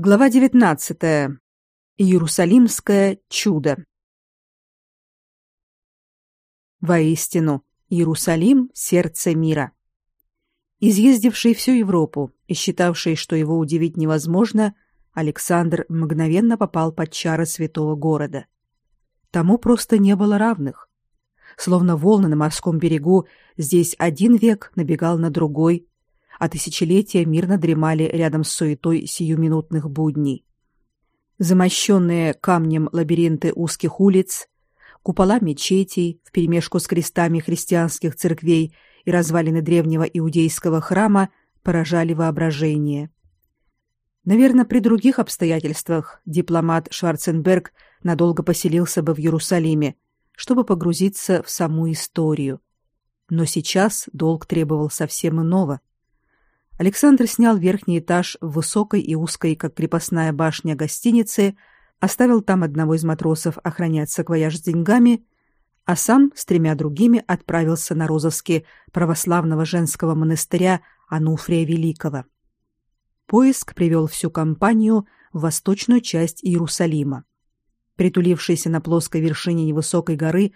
Глава 19. Иерусалимское чудо. Воистину, Иерусалим сердце мира. Изъездивший всю Европу и считавший, что его удивить невозможно, Александр мгновенно попал под чары святого города. Тому просто не было равных. Словно волны на морском берегу, здесь один век набегал на другой, а тысячелетия мирно дремали рядом с суетой сиюминутных будней. Замощенные камнем лабиринты узких улиц, купола мечетей вперемешку с крестами христианских церквей и развалины древнего иудейского храма поражали воображение. Наверное, при других обстоятельствах дипломат Шварценберг надолго поселился бы в Иерусалиме, чтобы погрузиться в саму историю. Но сейчас долг требовал совсем иного. Александр снял верхний этаж в высокой и узкой, как крепостная башня гостиницы, оставил там одного из матросов охранять саквояж с деньгами, а сам с тремя другими отправился на розыски православного женского монастыря Ануфрия Великого. Поиск привел всю компанию в восточную часть Иерусалима. Притулившийся на плоской вершине невысокой горы,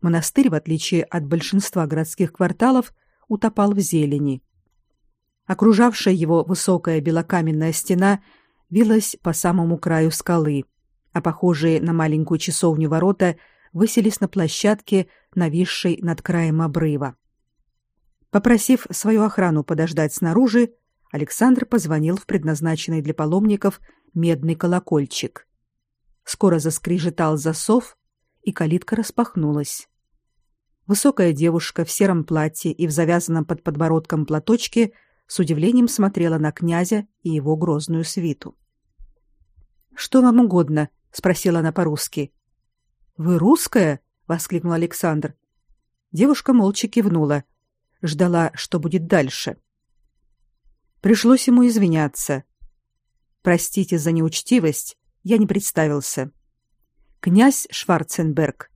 монастырь, в отличие от большинства городских кварталов, утопал в зелени. Окружавшая его высокая белокаменная стена вилась по самому краю скалы, а похожие на маленькую часовню ворота высились на площадке, нависшей над краем обрыва. Попросив свою охрану подождать снаружи, Александр позвонил в предназначенный для паломников медный колокольчик. Скоро заскрежетал засов, и калитка распахнулась. Высокая девушка в сером платье и в завязанном под подбородком платочке – с удивлением смотрела на князя и его грозную свиту. Что вам угодно? спросила она по-русски. Вы русская? воскликнул Александр. Девушка молча кивнула, ждала, что будет дальше. Пришлось ему извиняться. Простите за неучтивость, я не представился. Князь Шварценберг.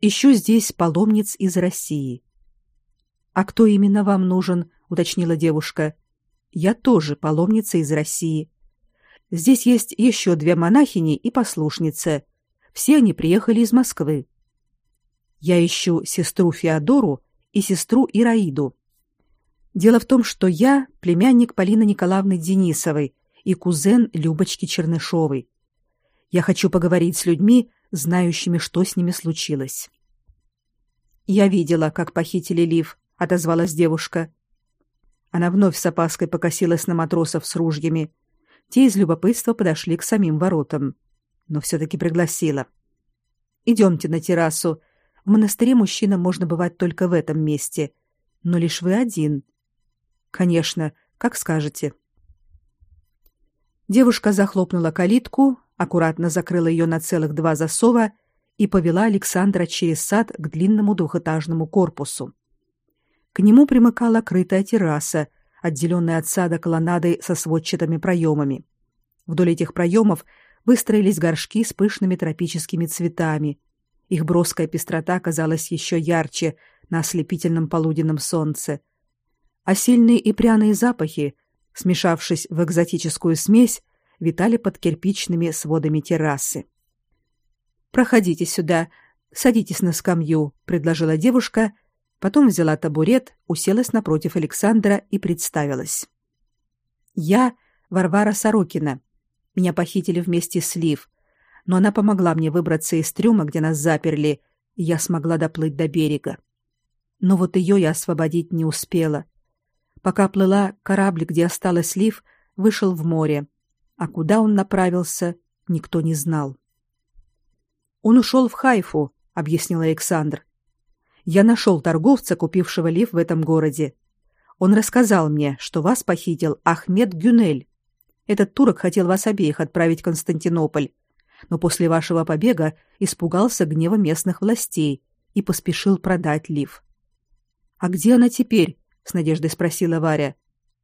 Ищу здесь паломниц из России. А кто именно вам нужен? Уточнила девушка. Я тоже паломница из России. Здесь есть еще две монахини и послушница. Все они приехали из Москвы. Я ищу сестру Феодору и сестру Ираиду. Дело в том, что я племянник Полины Николаевны Денисовой и кузен Любочки Чернышовой. Я хочу поговорить с людьми, знающими, что с ними случилось. Я видела, как похитили Лив, отозвалась девушка. Она вновь с опаской покосилась на матросов с ружьями. Те из любопытства подошли к самим воротам, но все таки пригласила. Идемте на террасу. В монастыре мужчинам можно бывать только в этом месте, но лишь вы один. Конечно, как скажете. Девушка захлопнула калитку, аккуратно закрыла ее на целых два засова и повела Александра через сад к длинному двухэтажному корпусу. К нему примыкала крытая терраса, отделенная от сада колоннадой со сводчатыми проемами. Вдоль этих проемов выстроились горшки с пышными тропическими цветами. Их броская пестрота казалась еще ярче на ослепительном полуденном солнце. А сильные и пряные запахи, смешавшись в экзотическую смесь, витали под кирпичными сводами террасы. Проходите сюда, садитесь на скамью, предложила девушка Потом взяла табурет, уселась напротив Александра и представилась. Я Варвара Сорокина. Меня похитили вместе с Лив, но она помогла мне выбраться из трюма, где нас заперли, и я смогла доплыть до берега. Но вот ее я освободить не успела. Пока плыла, корабль, где осталась Лив, вышел в море, а куда он направился, никто не знал. Он ушел в Хайфу, объяснил Александр. Я нашел торговца, купившего лев в этом городе. Он рассказал мне, что вас похитил Ахмед Гюнель. Этот турок хотел вас обеих отправить в Константинополь, но после вашего побега испугался гнева местных властей и поспешил продать лив. А где она теперь? с надеждой спросила Варя.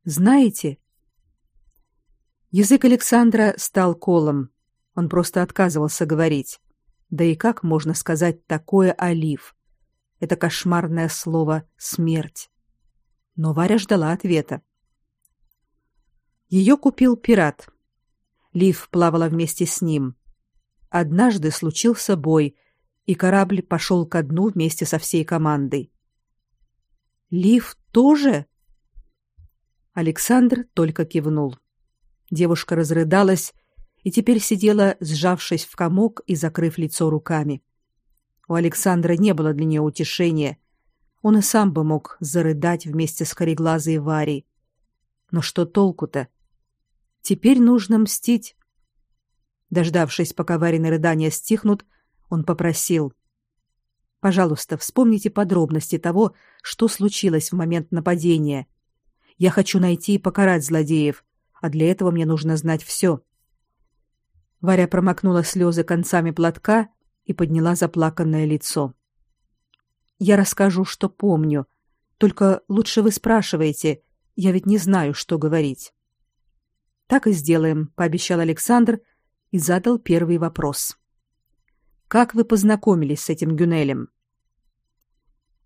Знаете? Язык Александра стал колом. Он просто отказывался говорить. Да и как можно сказать такое о Лив? Это кошмарное слово смерть. Но Варя ждала ответа. Ее купил пират. Лив плавала вместе с ним. Однажды случился бой, и корабль пошел ко дну вместе со всей командой. Лив тоже? Александр только кивнул. Девушка разрыдалась и теперь сидела, сжавшись в комок и закрыв лицо руками. У Александра не было для нее утешения. Он и сам бы мог зарыдать вместе с кореглазой Варей. Но что толку-то? Теперь нужно мстить. Дождавшись, пока Варины рыдания стихнут, он попросил: "Пожалуйста, вспомните подробности того, что случилось в момент нападения. Я хочу найти и покарать злодеев, а для этого мне нужно знать все. Варя промокнула слезы концами платка и подняла заплаканное лицо. Я расскажу, что помню. Только лучше вы спрашиваете, я ведь не знаю, что говорить. Так и сделаем, пообещал Александр и задал первый вопрос. Как вы познакомились с этим Гюнелем?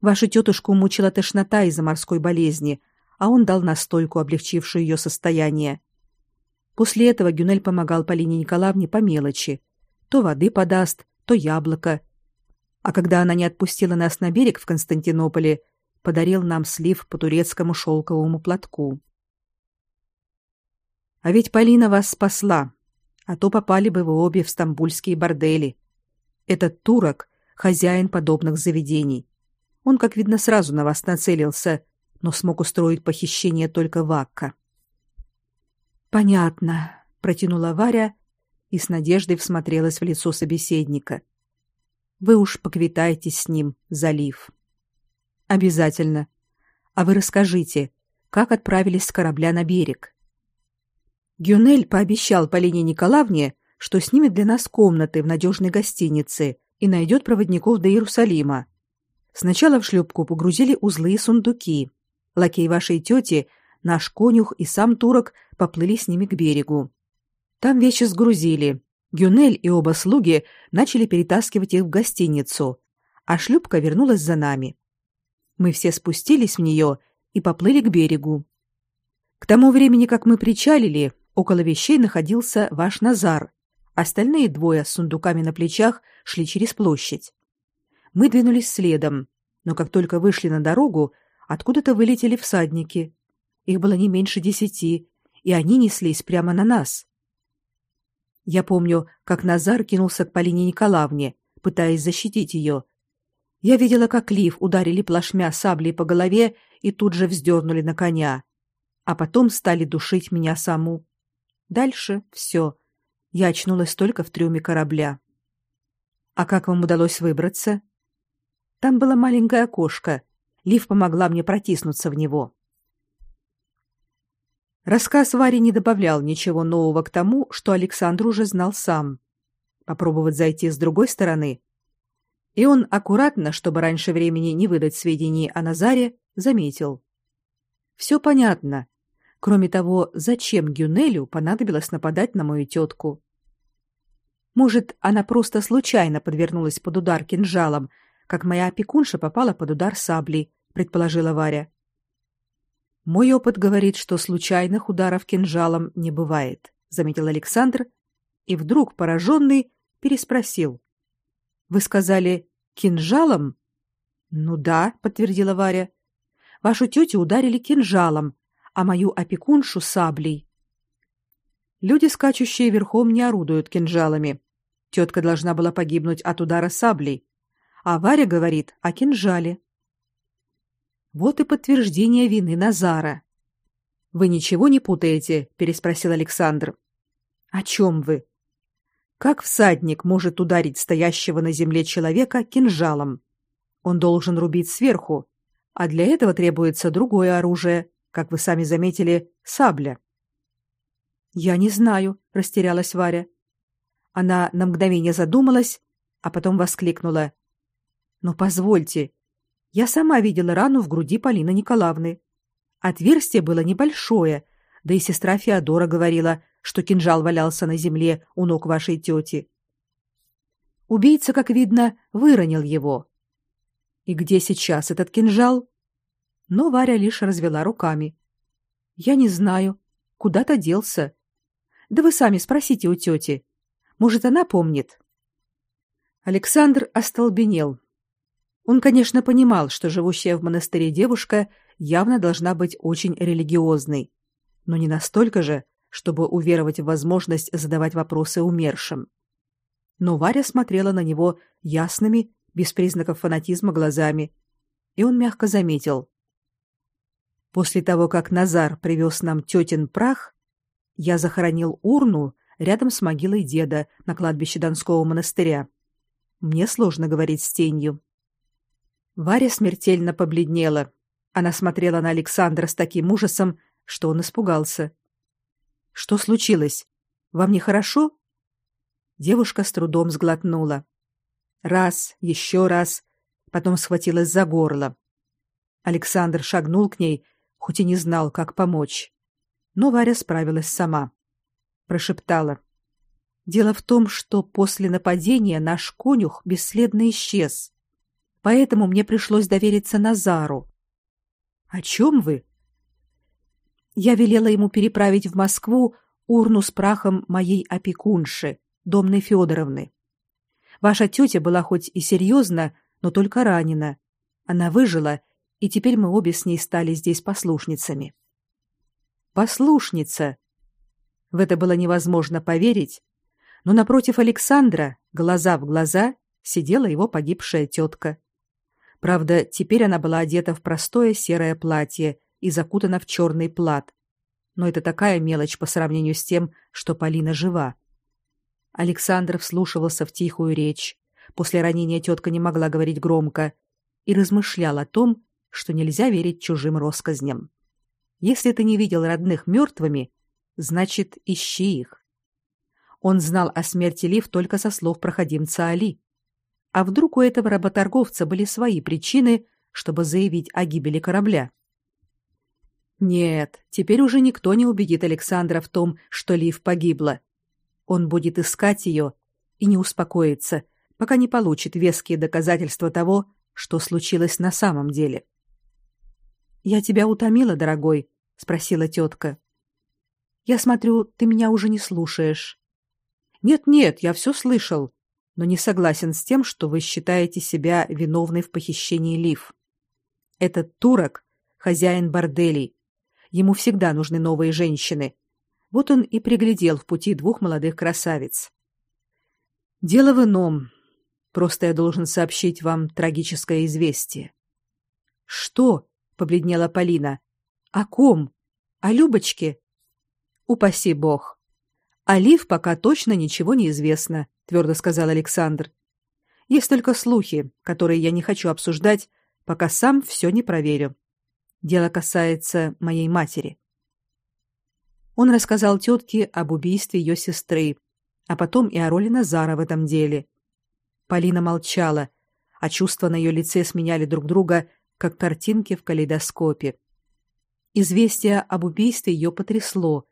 Вашу тетушку мучила тошнота из-за морской болезни, а он дал настойку, облегчившую ее состояние. После этого Гюнель помогал Полине Николаевне по мелочи. То воды подаст, то яблоко. А когда она не отпустила нас на берег в Константинополе, подарил нам слив по турецкому шелковому платку. А ведь Полина вас спасла, а то попали бы вы обе в стамбульские бордели. Этот турок хозяин подобных заведений. Он, как видно, сразу на вас нацелился, но смог устроить похищение только Вакка. Понятно, протянула Варя и с надеждой всмотрелась в лицо собеседника. Вы уж поквитаетесь с ним, залив. Обязательно. А вы расскажите, как отправились с корабля на берег? Гюнель пообещал Полине Николаевне, что снимет для нас комнаты в надежной гостинице и найдет проводников до Иерусалима. Сначала в шлюпку погрузили узлы и сундуки. Лакей вашей тети, наш конюх и сам турок поплыли с ними к берегу. Там вещи сгрузили. Гюнель и оба слуги начали перетаскивать их в гостиницу, а шлюпка вернулась за нами. Мы все спустились в нее и поплыли к берегу. К тому времени, как мы причалили, около вещей находился ваш Назар. Остальные двое с сундуками на плечах шли через площадь. Мы двинулись следом, но как только вышли на дорогу, откуда-то вылетели всадники. Их было не меньше десяти, и они неслись прямо на нас. Я помню, как Назар кинулся к Полине Николаевне, пытаясь защитить ее. Я видела, как Лив ударили плашмя саблей по голове и тут же вздернули на коня, а потом стали душить меня саму. Дальше все. Я очнулась только в трюме корабля. А как вам удалось выбраться? Там было маленькое окошко. Лив помогла мне протиснуться в него. Рассказ Вари не добавлял ничего нового к тому, что Александр уже знал сам. Попробовать зайти с другой стороны. И он аккуратно, чтобы раньше времени не выдать сведений о Назаре, заметил: «Все понятно. Кроме того, зачем Гюнелю понадобилось нападать на мою тетку? Может, она просто случайно подвернулась под удар кинжалом, как моя опекунша попала под удар саблей, предположила Варя. Мой опыт говорит, что случайных ударов кинжалом не бывает, заметил Александр и вдруг пораженный переспросил: Вы сказали кинжалом? Ну да, подтвердила Варя. Вашу тетю ударили кинжалом, а мою опекуншу саблей. Люди, скачущие верхом, не орудуют кинжалами. Тетка должна была погибнуть от удара саблей, а Варя говорит о кинжале. Вот и подтверждение вины Назара. Вы ничего не путаете, переспросил Александр. О чем вы? Как всадник может ударить стоящего на земле человека кинжалом? Он должен рубить сверху, а для этого требуется другое оружие, как вы сами заметили, сабля. Я не знаю, растерялась Варя. Она на мгновение задумалась, а потом воскликнула: "Но позвольте, я сама видела рану в груди Полины Николаевны. Отверстие было небольшое, да и сестра Феодора говорила, что кинжал валялся на земле у ног вашей тети. Убийца, как видно, выронил его. И где сейчас этот кинжал? Но Варя лишь развела руками. Я не знаю, куда-то делся. Да вы сами спросите у тети. Может, она помнит. Александр остолбенел. Он, конечно, понимал, что живущая в монастыре девушка явно должна быть очень религиозной, но не настолько же, чтобы уверовать в возможность задавать вопросы умершим. Но Варя смотрела на него ясными, без признаков фанатизма глазами, и он мягко заметил: После того, как Назар привез нам тетин прах, я захоронил урну рядом с могилой деда на кладбище Донского монастыря. Мне сложно говорить с тенью. Варя смертельно побледнела. Она смотрела на Александра с таким ужасом, что он испугался. Что случилось? Вам нехорошо? Девушка с трудом сглотнула. Раз, еще раз, потом схватилась за горло. Александр шагнул к ней, хоть и не знал, как помочь. Но Варя справилась сама. Прошептала: "Дело в том, что после нападения наш конюх бесследно исчез. Поэтому мне пришлось довериться Назару. О чем вы? Я велела ему переправить в Москву урну с прахом моей опекунши, Домны Федоровны. Ваша тетя была хоть и серьезна, но только ранена. Она выжила, и теперь мы обе с ней стали здесь послушницами. Послушница. В это было невозможно поверить, но напротив Александра, глаза в глаза, сидела его погибшая тетка. Правда, теперь она была одета в простое серое платье и закутана в черный плат. Но это такая мелочь по сравнению с тем, что Полина жива. Александр вслушивался в тихую речь. После ранения тетка не могла говорить громко и размышлял о том, что нельзя верить чужим россказням. Если ты не видел родных мертвыми, значит, ищи их. Он знал о смерти Лив только со слов проходимца Али. А вдруг у этого работорговца были свои причины, чтобы заявить о гибели корабля? Нет, теперь уже никто не убедит Александра в том, что Лив погибла. Он будет искать ее и не успокоится, пока не получит веские доказательства того, что случилось на самом деле. Я тебя утомила, дорогой, спросила тетка. Я смотрю, ты меня уже не слушаешь. Нет, нет, я все слышал, но не согласен с тем, что вы считаете себя виновной в похищении Лив. Этот турок хозяин борделей. Ему всегда нужны новые женщины, вот он и приглядел в пути двух молодых красавиц. Дело в ином. Просто я должен сообщить вам трагическое известие. Что? побледнела Полина. О ком? О Любочке? Упаси бог. О Лив пока точно ничего не известно, твердо сказал Александр. Есть только слухи, которые я не хочу обсуждать, пока сам все не проверю. Дело касается моей матери. Он рассказал тетке об убийстве ее сестры, а потом и о роли Назара в этом деле. Полина молчала, а чувства на ее лице сменяли друг друга, как картинки в калейдоскопе. Известие об убийстве ее потрясло.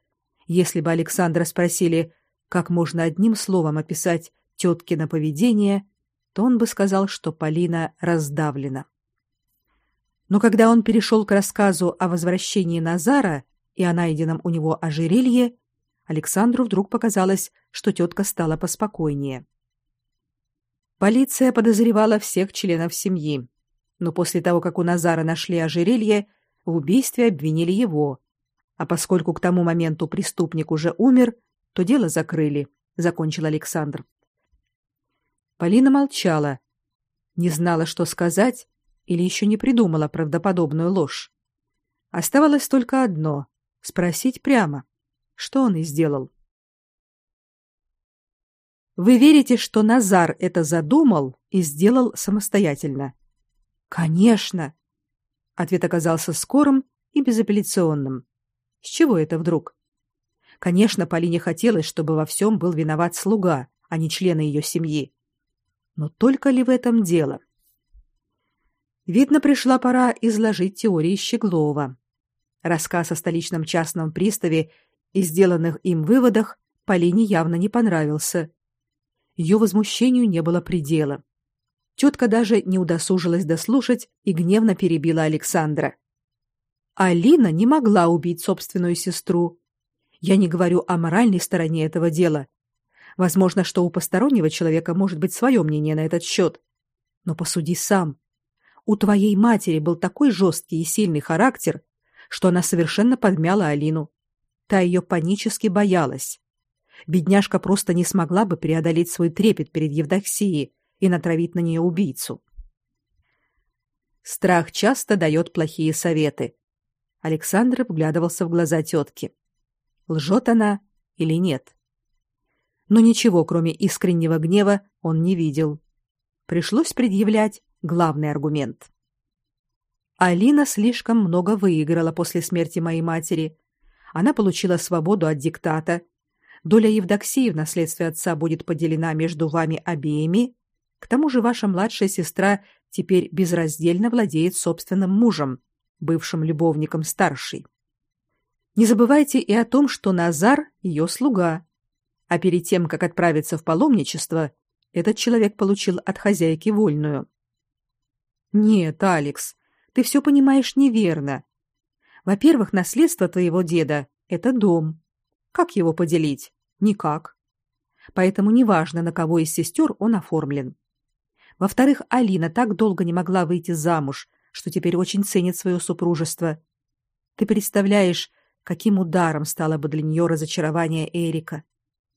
Если бы Александра спросили, как можно одним словом описать теткино поведение, то он бы сказал, что Полина раздавлена. Но когда он перешел к рассказу о возвращении Назара, и о найденном у него ожерелье, Александру вдруг показалось, что тетка стала поспокойнее. Полиция подозревала всех членов семьи, но после того, как у Назара нашли ожерелье, в убийстве обвинили его. А поскольку к тому моменту преступник уже умер, то дело закрыли, закончил Александр. Полина молчала, не знала, что сказать, или еще не придумала правдоподобную ложь. Оставалось только одно спросить прямо, что он и сделал. Вы верите, что Назар это задумал и сделал самостоятельно? Конечно. Ответ оказался скорым и безапелляционным. С чего это вдруг? Конечно, Полине хотелось, чтобы во всем был виноват слуга, а не члены ее семьи. Но только ли в этом дело? Видно, пришла пора изложить теории Щеглова. Рассказ о столичном частном приставе и сделанных им выводах Полине явно не понравился. Ее возмущению не было предела. Тетка даже не удосужилась дослушать и гневно перебила Александра. Алина не могла убить собственную сестру. Я не говорю о моральной стороне этого дела. Возможно, что у постороннего человека может быть свое мнение на этот счет. Но посуди сам. У твоей матери был такой жесткий и сильный характер, что она совершенно подмяла Алину. Та ее панически боялась. Бедняжка просто не смогла бы преодолеть свой трепет перед Евдоксией и натравить на нее убийцу. Страх часто дает плохие советы. Александр вглядывался в глаза тетки. Лжет она или нет? Но ничего, кроме искреннего гнева, он не видел. Пришлось предъявлять главный аргумент. Алина слишком много выиграла после смерти моей матери. Она получила свободу от диктата. Доля Евдоксии в наследстве отца будет поделена между вами обеими. К тому же ваша младшая сестра теперь безраздельно владеет собственным мужем, бывшим любовником старшей. Не забывайте и о том, что Назар ее слуга. А перед тем, как отправиться в паломничество, этот человек получил от хозяйки вольную. Нет, Алекс, ты все понимаешь неверно. Во-первых, наследство твоего деда это дом. Как его поделить? Никак. Поэтому неважно, на кого из сестер он оформлен. Во-вторых, Алина так долго не могла выйти замуж, что теперь очень ценит свое супружество. Ты представляешь, каким ударом стало бы для нее разочарование Эрика.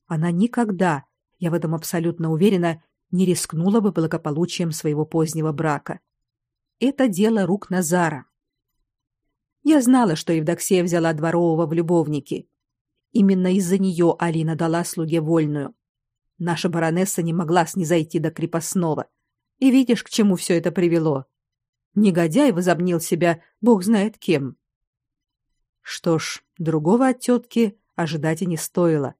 Она никогда, я в этом абсолютно уверена, не рискнула бы благополучием своего позднего брака. Это дело рук Назара. Я знала, что Евдоксия взяла дворового в любовники. Именно из-за нее Алина дала слуге вольную. Наша баронесса не могла снизойти до крепостного. И видишь, к чему все это привело. Негодяй возомнил себя бог знает кем. Что ж, другого от тетки ожидать и не стоило.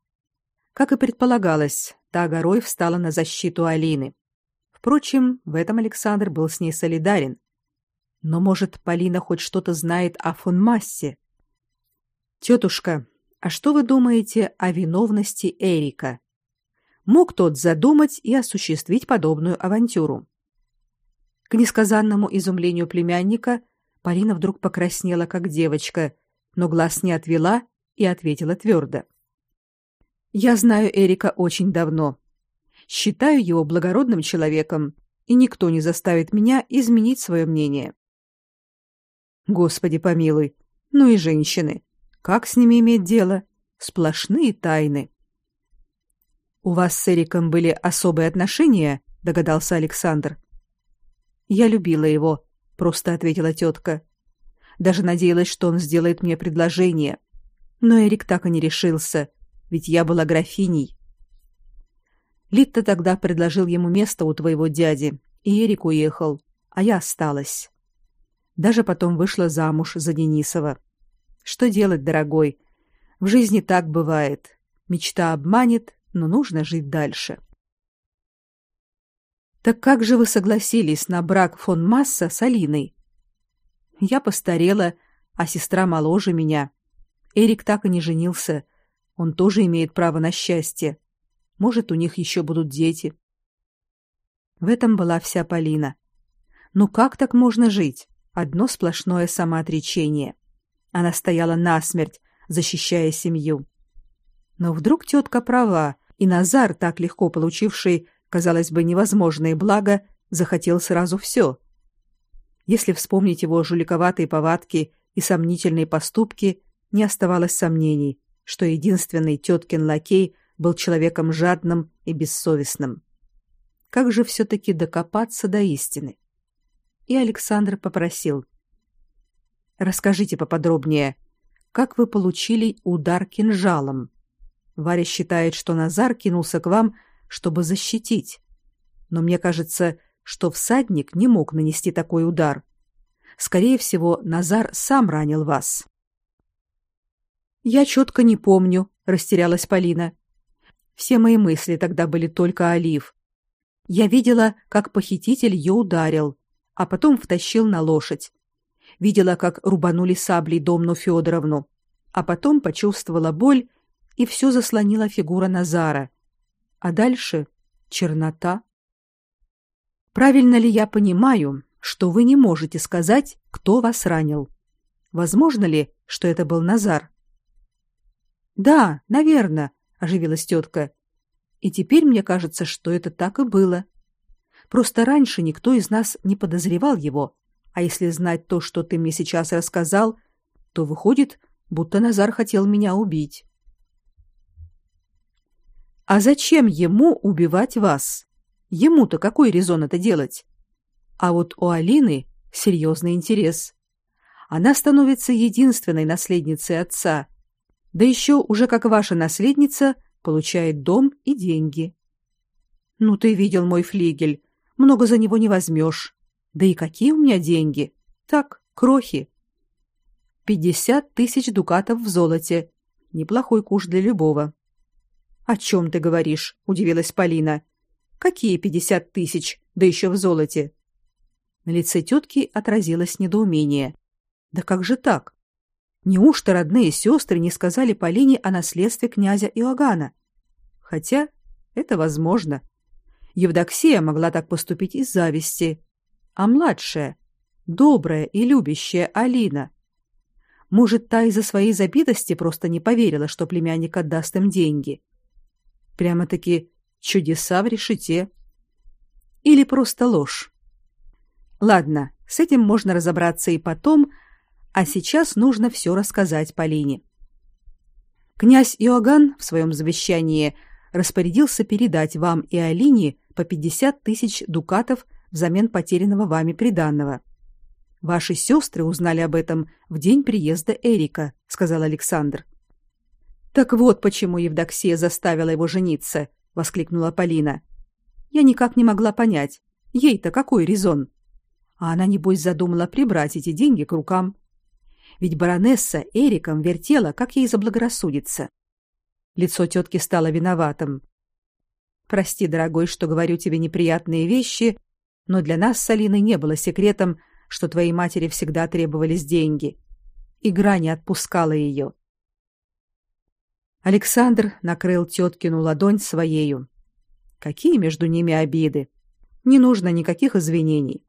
Как и предполагалось, та горой встала на защиту Алины. Впрочем, в этом Александр был с ней солидарен. Но, может, Полина хоть что-то знает о фон Массе? Тетушка, а что вы думаете о виновности Эрика? Мог тот задумать и осуществить подобную авантюру? К несказанному изумлению племянника Полина вдруг покраснела, как девочка, но глаз не отвела и ответила твердо. «Я знаю Эрика очень давно. Считаю его благородным человеком, и никто не заставит меня изменить свое мнение. Господи помилуй, ну и женщины. Как с ними иметь дело? Сплошные тайны. У вас с Эриком были особые отношения, догадался Александр. Я любила его, просто ответила тетка. Даже надеялась, что он сделает мне предложение. Но Эрик так и не решился, ведь я была графиней. Литта тогда предложил ему место у твоего дяди, и Эрик уехал, а я осталась. Даже потом вышла замуж за Денисова. Что делать, дорогой? В жизни так бывает. Мечта обманет, но нужно жить дальше. Так как же вы согласились на брак фон Масса с Алиной? Я постарела, а сестра моложе меня. Эрик так и не женился. Он тоже имеет право на счастье. Может, у них еще будут дети. В этом была вся Полина. Ну как так можно жить? одно сплошное самоотречение. Она стояла насмерть, защищая семью. Но вдруг тетка права, и Назар, так легко получивший, казалось бы, невозможное благо, захотел сразу все. Если вспомнить его жуликоватые повадки и сомнительные поступки, не оставалось сомнений, что единственный теткин лакей был человеком жадным и бессовестным. Как же все-таки докопаться до истины? и Александр попросил: "Расскажите поподробнее, как вы получили удар кинжалом? Варя считает, что Назар кинулся к вам, чтобы защитить. Но мне кажется, что всадник не мог нанести такой удар. Скорее всего, Назар сам ранил вас". Я четко не помню, растерялась Полина. Все мои мысли тогда были только о Лив. Я видела, как похититель ее ударил, а потом втащил на лошадь. Видела, как рубанули саблей Домну Федоровну, а потом почувствовала боль, и все заслонила фигура Назара. А дальше чернота. Правильно ли я понимаю, что вы не можете сказать, кто вас ранил? Возможно ли, что это был Назар? Да, наверное, оживилась тетка. И теперь мне кажется, что это так и было. Просто раньше никто из нас не подозревал его, а если знать то, что ты мне сейчас рассказал, то выходит, будто Назар хотел меня убить. А зачем ему убивать вас? Ему-то какой резон это делать? А вот у Алины серьезный интерес. Она становится единственной наследницей отца. Да еще уже как ваша наследница получает дом и деньги. Ну ты видел мой флигель, много за него не возьмешь. Да и какие у меня деньги? Так, крохи. Пятьдесят тысяч дукатов в золоте. Неплохой куш для любого. О чем ты говоришь? удивилась Полина. Какие пятьдесят тысяч, да еще в золоте? На лице тетки отразилось недоумение. Да как же так? Неужто родные сестры не сказали Полине о наследстве князя Иоганна? Хотя это возможно. Евдоксия могла так поступить из зависти, а младшая, добрая и любящая Алина, может, та из-за своей забитости просто не поверила, что племянник отдаст им деньги. Прямо-таки чудеса в решете. Или просто ложь. Ладно, с этим можно разобраться и потом, а сейчас нужно все рассказать Полине. Князь Иоганн в своем завещании распорядился передать вам и Алине по 50 тысяч дукатов взамен потерянного вами приданного. Ваши сестры узнали об этом в день приезда Эрика, сказал Александр. Так вот почему Евдоксия заставила его жениться, воскликнула Полина. Я никак не могла понять, ей-то какой резон? А она небось задумала прибрать эти деньги к рукам. Ведь баронесса Эриком вертела, как ей заблагорассудится. Лицо тетки стало виноватым. Прости, дорогой, что говорю тебе неприятные вещи, но для нас с Алиной не было секретом, что твоей матери всегда требовались деньги. Игра не отпускала ее. Александр накрыл теткину ладонь своею. Какие между ними обиды? Не нужно никаких извинений.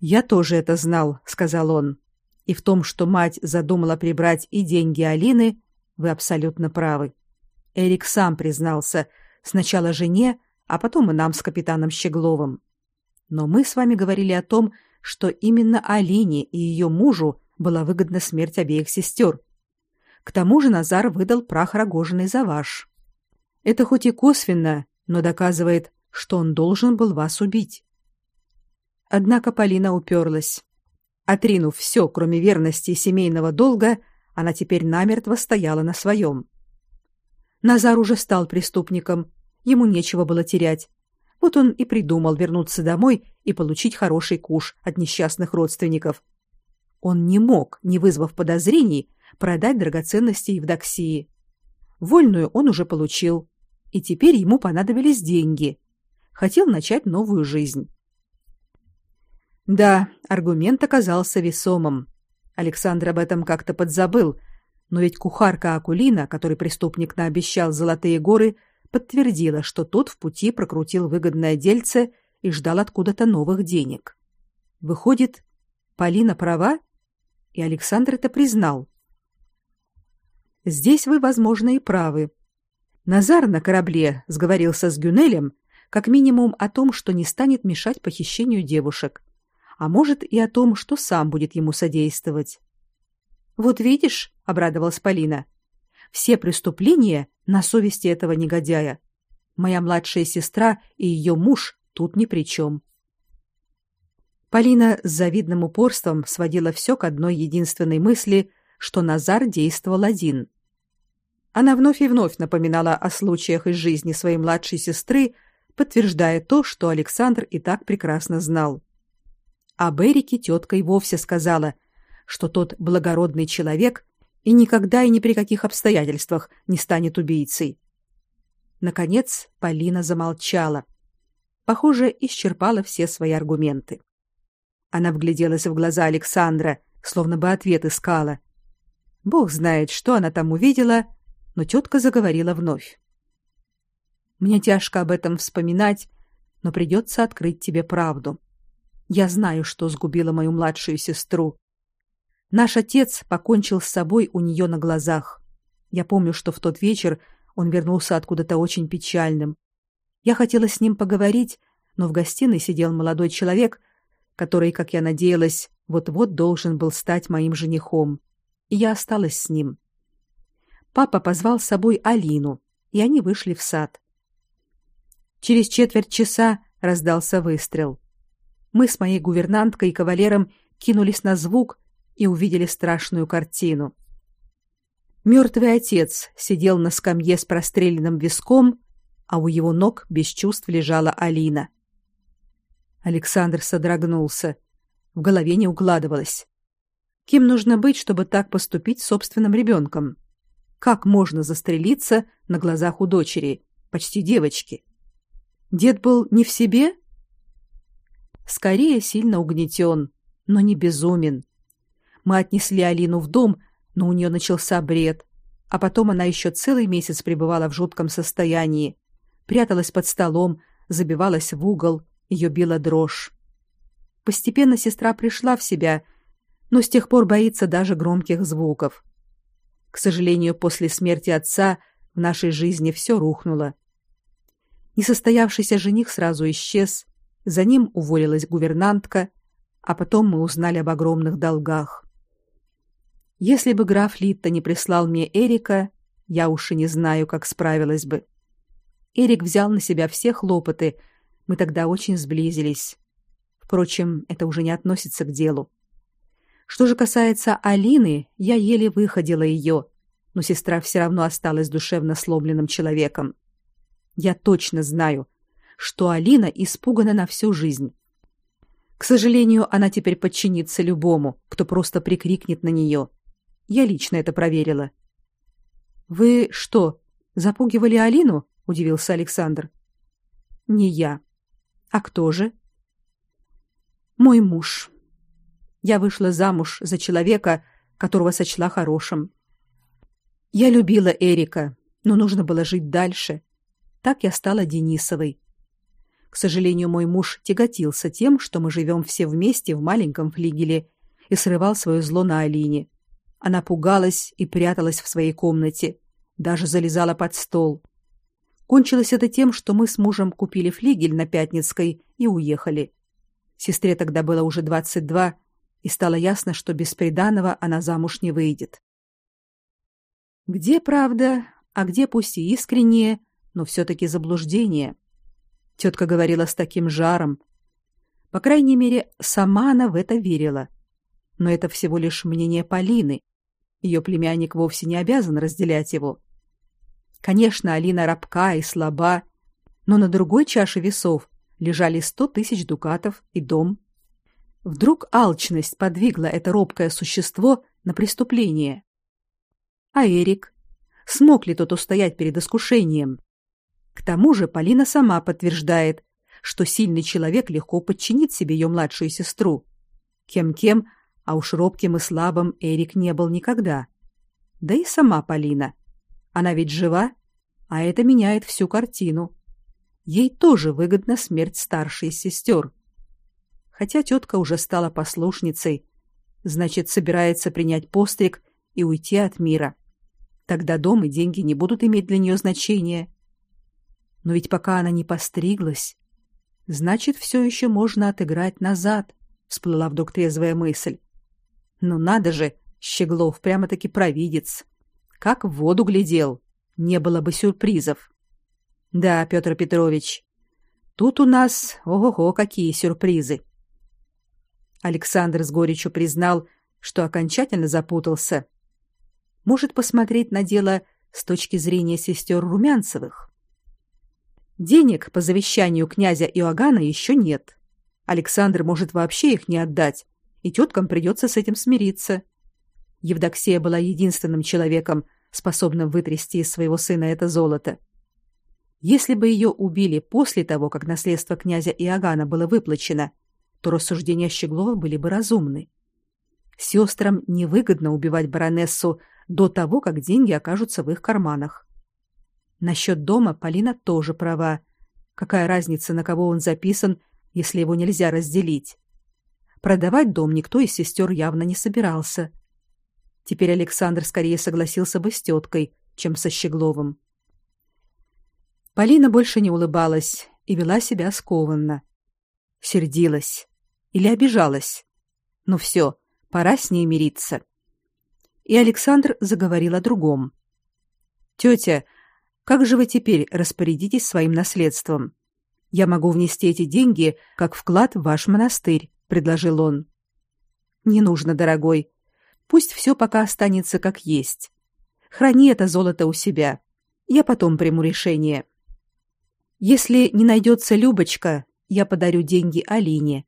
Я тоже это знал, сказал он. И в том, что мать задумала прибрать и деньги Алины, вы абсолютно правы. Эрик сам признался сначала жене, а потом и нам с капитаном Щегловым. Но мы с вами говорили о том, что именно Алине и ее мужу была выгодна смерть обеих сестер. К тому же Назар выдал прах Рогожиной за ваш. Это хоть и косвенно, но доказывает, что он должен был вас убить. Однако Полина уперлась. Отринув все, кроме верности и семейного долга, она теперь намертво стояла на своем. Назар уже стал преступником, ему нечего было терять. Вот он и придумал вернуться домой и получить хороший куш от несчастных родственников. Он не мог, не вызвав подозрений, продать драгоценности Евдоксии. Вольную он уже получил, и теперь ему понадобились деньги. Хотел начать новую жизнь. Да, аргумент оказался весомым. Александр об этом как-то подзабыл, но ведь кухарка Акулина, который преступник наобещал золотые горы, подтвердила, что тот в пути прокрутил выгодное дельце и ждал откуда-то новых денег. Выходит, Полина права, и Александр это признал. Здесь вы, возможно, и правы. Назар на корабле сговорился с Гюнелем как минимум о том, что не станет мешать похищению девушек, а может и о том, что сам будет ему содействовать. Вот видишь, обрадовалась Полина. Все преступления на совести этого негодяя. Моя младшая сестра и ее муж тут ни при чем. Полина с завидным упорством сводила все к одной единственной мысли, что Назар действовал один. Она вновь и вновь напоминала о случаях из жизни своей младшей сестры, подтверждая то, что Александр и так прекрасно знал. А Берике тетка вовсе сказала, что тот благородный человек и никогда и ни при каких обстоятельствах не станет убийцей. Наконец Полина замолчала. Похоже, исчерпала все свои аргументы. Она вгляделась в глаза Александра, словно бы ответ искала. Бог знает, что она там увидела, но тетка заговорила вновь. Мне тяжко об этом вспоминать, но придется открыть тебе правду. Я знаю, что сгубило мою младшую сестру. Наш отец покончил с собой у нее на глазах. Я помню, что в тот вечер он вернулся откуда-то очень печальным. Я хотела с ним поговорить, но в гостиной сидел молодой человек, который, как я надеялась, вот-вот должен был стать моим женихом. И я осталась с ним. Папа позвал с собой Алину, и они вышли в сад. Через четверть часа раздался выстрел. Мы с моей гувернанткой и кавалером кинулись на звук и увидели страшную картину. Мертвый отец сидел на скамье с простреленным виском, а у его ног без чувств лежала Алина. Александр содрогнулся. В голове не укладывалось. Кем нужно быть, чтобы так поступить с собственным ребенком? Как можно застрелиться на глазах у дочери, почти девочки? Дед был не в себе? Скорее сильно угнетен, но не безумен. Мы отнесли Алину в дом, но у нее начался бред, а потом она еще целый месяц пребывала в жутком состоянии, пряталась под столом, забивалась в угол, ее била дрожь. Постепенно сестра пришла в себя, но с тех пор боится даже громких звуков. К сожалению, после смерти отца в нашей жизни все рухнуло. Несостоявшийся жених сразу исчез, за ним уволилась гувернантка, а потом мы узнали об огромных долгах. Если бы граф Литта не прислал мне Эрика, я уж и не знаю, как справилась бы. Эрик взял на себя все хлопоты. Мы тогда очень сблизились. Впрочем, это уже не относится к делу. Что же касается Алины, я еле выходила ее, но сестра все равно осталась душевно сломленным человеком. Я точно знаю, что Алина испугана на всю жизнь. К сожалению, она теперь подчинится любому, кто просто прикрикнет на нее. Я лично это проверила. Вы что, запугивали Алину? удивился Александр. Не я. А кто же? Мой муж. Я вышла замуж за человека, которого сочла хорошим. Я любила Эрика, но нужно было жить дальше. Так я стала Денисовой. К сожалению, мой муж тяготился тем, что мы живем все вместе в маленьком флигеле, и срывал свое зло на Алине. Она пугалась и пряталась в своей комнате, даже залезала под стол. Кончилось это тем, что мы с мужем купили флигель на Пятницкой и уехали. Сестре тогда было уже 22, и стало ясно, что без приданого она замуж не выйдет. Где правда, а где пусть и искреннее, но все таки заблуждение. Тетка говорила с таким жаром. По крайней мере, сама она в это верила. Но это всего лишь мнение Полины, ее племянник вовсе не обязан разделять его. Конечно, Алина рабка и слаба, но на другой чаше весов лежали сто тысяч дукатов и дом. Вдруг алчность подвигла это робкое существо на преступление. А Эрик? Смог ли тот устоять перед искушением? К тому же Полина сама подтверждает, что сильный человек легко подчинит себе ее младшую сестру. Кем-кем, а уж робким и слабым Эрик не был никогда. Да и сама Полина. Она ведь жива, а это меняет всю картину. Ей тоже выгодна смерть старшей сестер. Хотя тетка уже стала послушницей, значит, собирается принять постриг и уйти от мира. Тогда дом и деньги не будут иметь для нее значения. Но ведь пока она не постриглась, значит, все еще можно отыграть назад, всплыла вдруг трезвая мысль. Ну надо же, Щеглов прямо-таки провидец. Как в воду глядел. Не было бы сюрпризов. Да, Петр Петрович. Тут у нас, ого-го, какие сюрпризы. Александр с горечью признал, что окончательно запутался. Может посмотреть на дело с точки зрения сестер Румянцевых. Денег по завещанию князя Иоганна еще нет. Александр может вообще их не отдать, и теткам придется с этим смириться. Евдоксия была единственным человеком, способным вытрясти из своего сына это золото. Если бы ее убили после того, как наследство князя Иоганна было выплачено, то рассуждения Щеглова были бы разумны. Сестрам невыгодно убивать баронессу до того, как деньги окажутся в их карманах. Насчет дома Полина тоже права. Какая разница, на кого он записан, если его нельзя разделить? Продавать дом никто из сестер явно не собирался, Теперь Александр скорее согласился бы с теткой, чем со Щегловым. Полина больше не улыбалась и вела себя скованно. Сердилась или обижалась. Ну все, пора с ней мириться. И Александр заговорил о другом. Тетя, как же вы теперь распорядитесь своим наследством? Я могу внести эти деньги как вклад в ваш монастырь, предложил он. Не нужно, дорогой. Пусть все пока останется как есть. Храни это золото у себя. Я потом приму решение. Если не найдется Любочка, я подарю деньги Алине.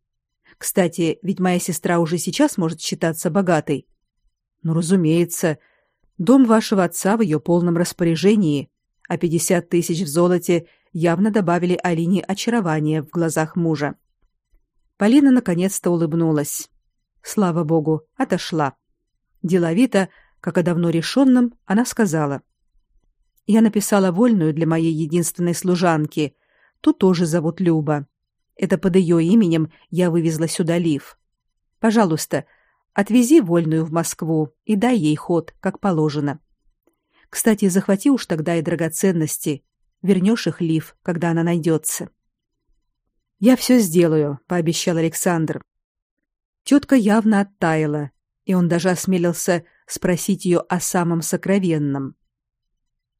Кстати, ведь моя сестра уже сейчас может считаться богатой. Ну, разумеется, дом вашего отца в ее полном распоряжении, а пятьдесят тысяч в золоте явно добавили Алине очарования в глазах мужа. Полина наконец-то улыбнулась. Слава богу, отошла. Деловито, как о давно решенном, она сказала. «Я написала вольную для моей единственной служанки. Ту тоже зовут Люба. Это под ее именем я вывезла сюда Лив. Пожалуйста, отвези вольную в Москву и дай ей ход, как положено. Кстати, захвати уж тогда и драгоценности. Вернешь их Лив, когда она найдется. Я все сделаю, пообещал Александр. Тетка явно оттаяла, и он даже осмелился спросить ее о самом сокровенном.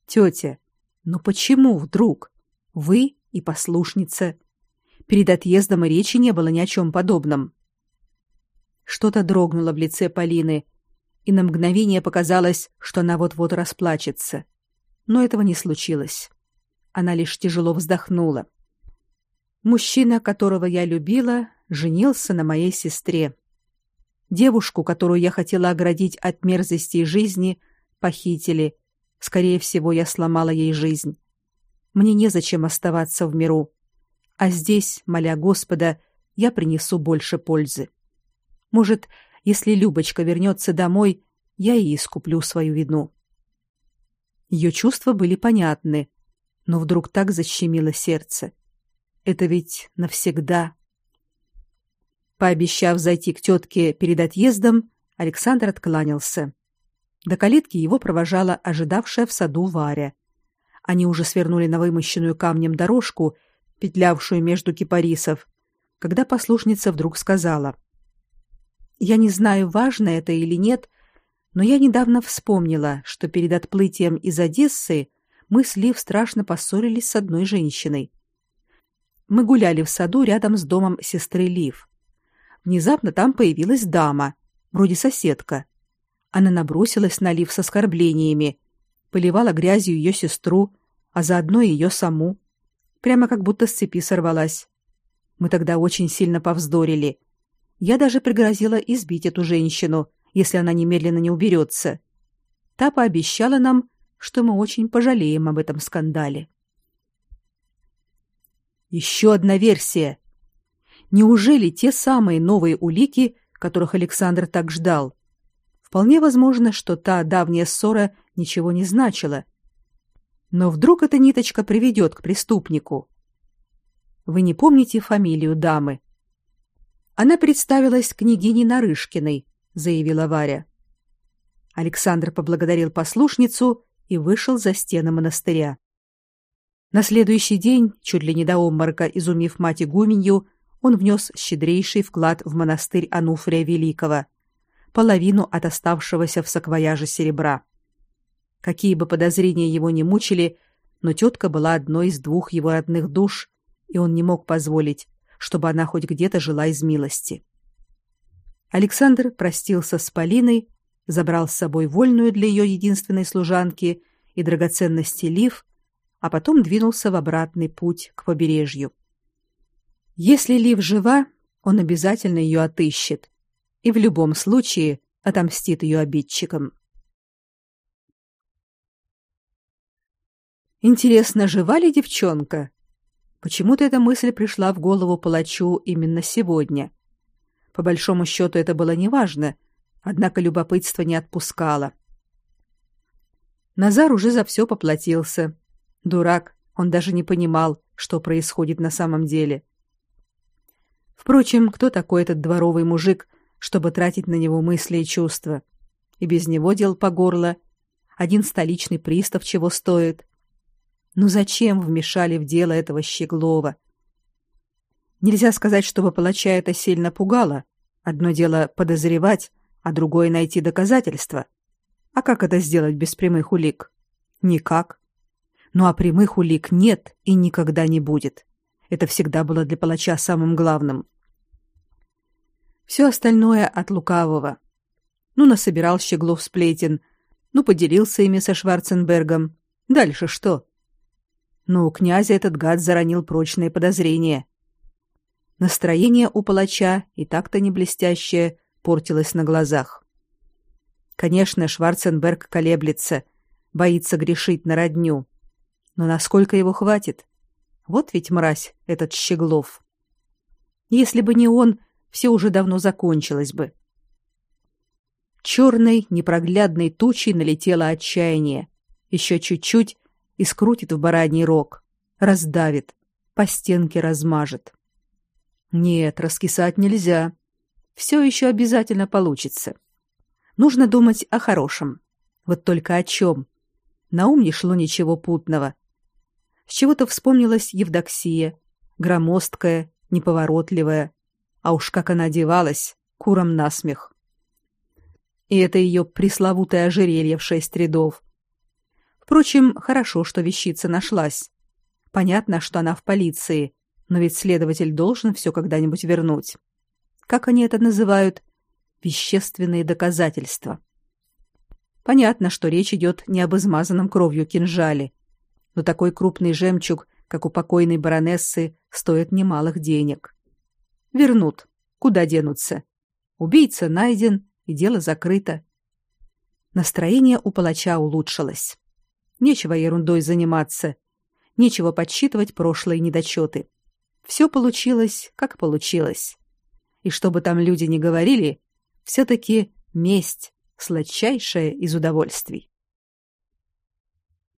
Тетя, ну почему вдруг вы и послушница Перед отъездом и речи не было ни о чем подобном. Что-то дрогнуло в лице Полины, и на мгновение показалось, что она вот-вот расплачется. Но этого не случилось. Она лишь тяжело вздохнула. Мужчина, которого я любила, женился на моей сестре. Девушку, которую я хотела оградить от мерзостей жизни, похитили. Скорее всего, я сломала ей жизнь. Мне незачем оставаться в миру а здесь, моля Господа, я принесу больше пользы. Может, если Любочка вернется домой, я и искуплю свою вину. Ее чувства были понятны, но вдруг так защемило сердце. Это ведь навсегда. Пообещав зайти к тетке перед отъездом, Александр откланялся. До калитки его провожала ожидавшая в саду Варя. Они уже свернули на вымощенную камнем дорожку петлявшую между кипарисов, когда послушница вдруг сказала: "Я не знаю, важно это или нет, но я недавно вспомнила, что перед отплытием из Одессы мы с Лив страшно поссорились с одной женщиной. Мы гуляли в саду рядом с домом сестры Лив. Внезапно там появилась дама, вроде соседка. Она набросилась на Лив с оскорблениями, поливала грязью ее сестру, а заодно и ее саму прямо как будто с цепи сорвалась. Мы тогда очень сильно повздорили. Я даже пригрозила избить эту женщину, если она немедленно не уберется. Та пообещала нам, что мы очень пожалеем об этом скандале. Еще одна версия. Неужели те самые новые улики, которых Александр так ждал? Вполне возможно, что та давняя ссора ничего не значила, но вдруг эта ниточка приведет к преступнику. Вы не помните фамилию дамы? Она представилась княгиней Нарышкиной, заявила Варя. Александр поблагодарил послушницу и вышел за стены монастыря. На следующий день, чуть ли не до обморока изумив мать игуменью, он внес щедрейший вклад в монастырь Ануфрия Великого, половину от оставшегося в саквояже серебра. Какие бы подозрения его ни мучили, но тетка была одной из двух его родных душ, и он не мог позволить, чтобы она хоть где-то жила из милости. Александр простился с Полиной, забрал с собой вольную для ее единственной служанки и драгоценности лив, а потом двинулся в обратный путь к побережью. Если Лив жива, он обязательно ее отыщет и в любом случае отомстит ее обидчикам. Интересно, жива ли девчонка? Почему-то эта мысль пришла в голову палачу именно сегодня. По большому счету это было неважно, однако любопытство не отпускало. Назар уже за все поплатился. Дурак, он даже не понимал, что происходит на самом деле. Впрочем, кто такой этот дворовый мужик, чтобы тратить на него мысли и чувства? и без него дел по горло. Один столичный пристав чего стоит. Ну зачем вмешали в дело этого Щеглова? Нельзя сказать, чтобы палача это сильно пугало. Одно дело подозревать, а другое найти доказательства. А как это сделать без прямых улик? Никак. Ну а прямых улик нет и никогда не будет. Это всегда было для палача самым главным. Все остальное от лукавого. Ну, насобирал Щеглов сплетен, ну, поделился ими со Шварценбергом. Дальше что? Ну, у князя этот гад заронил прочные подозрения. Настроение у палача, и так-то не блестящее, портилось на глазах. Конечно, Шварценберг колеблется, боится грешить на родню. Но насколько его хватит? Вот ведь мразь этот Щеглов. Если бы не он, все уже давно закончилось бы. Черной, непроглядной тучей налетело отчаяние. Еще чуть-чуть и скрутит в бараний рог, раздавит, по стенке размажет. Нет, раскисать нельзя. Все еще обязательно получится. Нужно думать о хорошем. Вот только о чем? На ум не шло ничего путного. С чего-то вспомнилась Евдоксия, громоздкая, неповоротливая, а уж как она одевалась, куром насмех. И это ее пресловутое ожерелье в шесть рядов. Впрочем, хорошо, что вещица нашлась. Понятно, что она в полиции, но ведь следователь должен все когда-нибудь вернуть. Как они это называют? Вещественные доказательства. Понятно, что речь идет не об измазанном кровью кинжале, но такой крупный жемчуг, как у покойной баронессы, стоит немалых денег. Вернут. Куда денутся? Убийца найден, и дело закрыто. Настроение у палача улучшилось. Нечего ерундой заниматься, нечего подсчитывать прошлые недочеты. Все получилось, как получилось. И что бы там люди ни говорили, все-таки месть — сладчайшее из удовольствий.